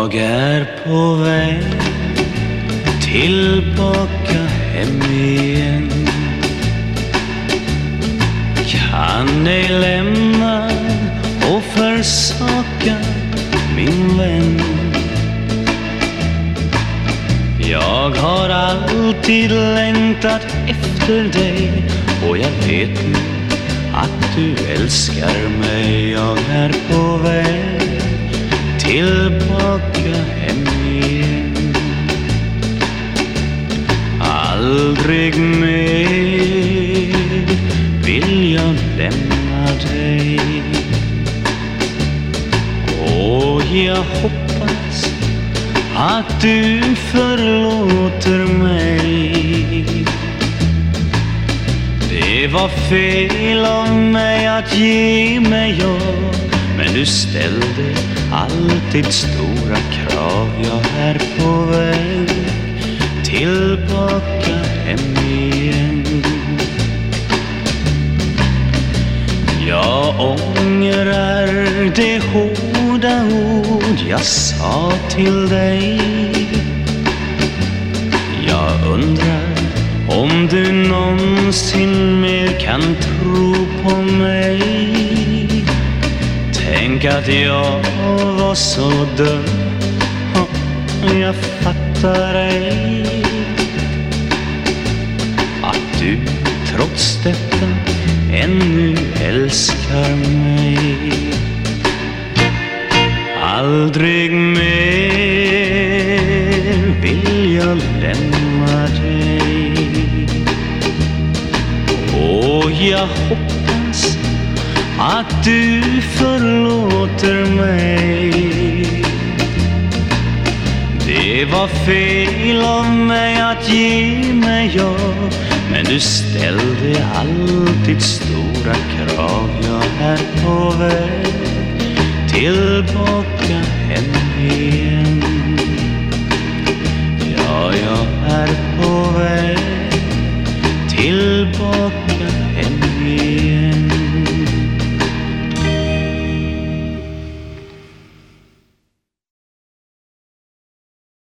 Jag är på väg tillbaka hem igen. Kan ej lämna och försaka min vän. Jag har alltid längtat efter dig och jag vet nu att du älskar mig. Jag är på väg tillbaka hem igen. Aldrig mer vill jag lämna dig. Och jag hoppas att du förlåter mig. Det var fel av mig att ge mig ja men du ställde alltid stora krav. Jag är på väg tillbaka hem igen. Jag ångrar de hårda ord jag sa till dig. Jag undrar om du någonsin mer kan tro på mig. Tänk att jag var så dum Jag fattar ej Att du trots detta ännu älskar mig. Aldrig mer vill jag lämna dig. Och jag hoppas att du förlåter mig. Det var fel av mig att ge mig jag Men du ställde alltid stora krav. Jag är på väg tillbaka hem igen. Ja, jag är på väg tillbaka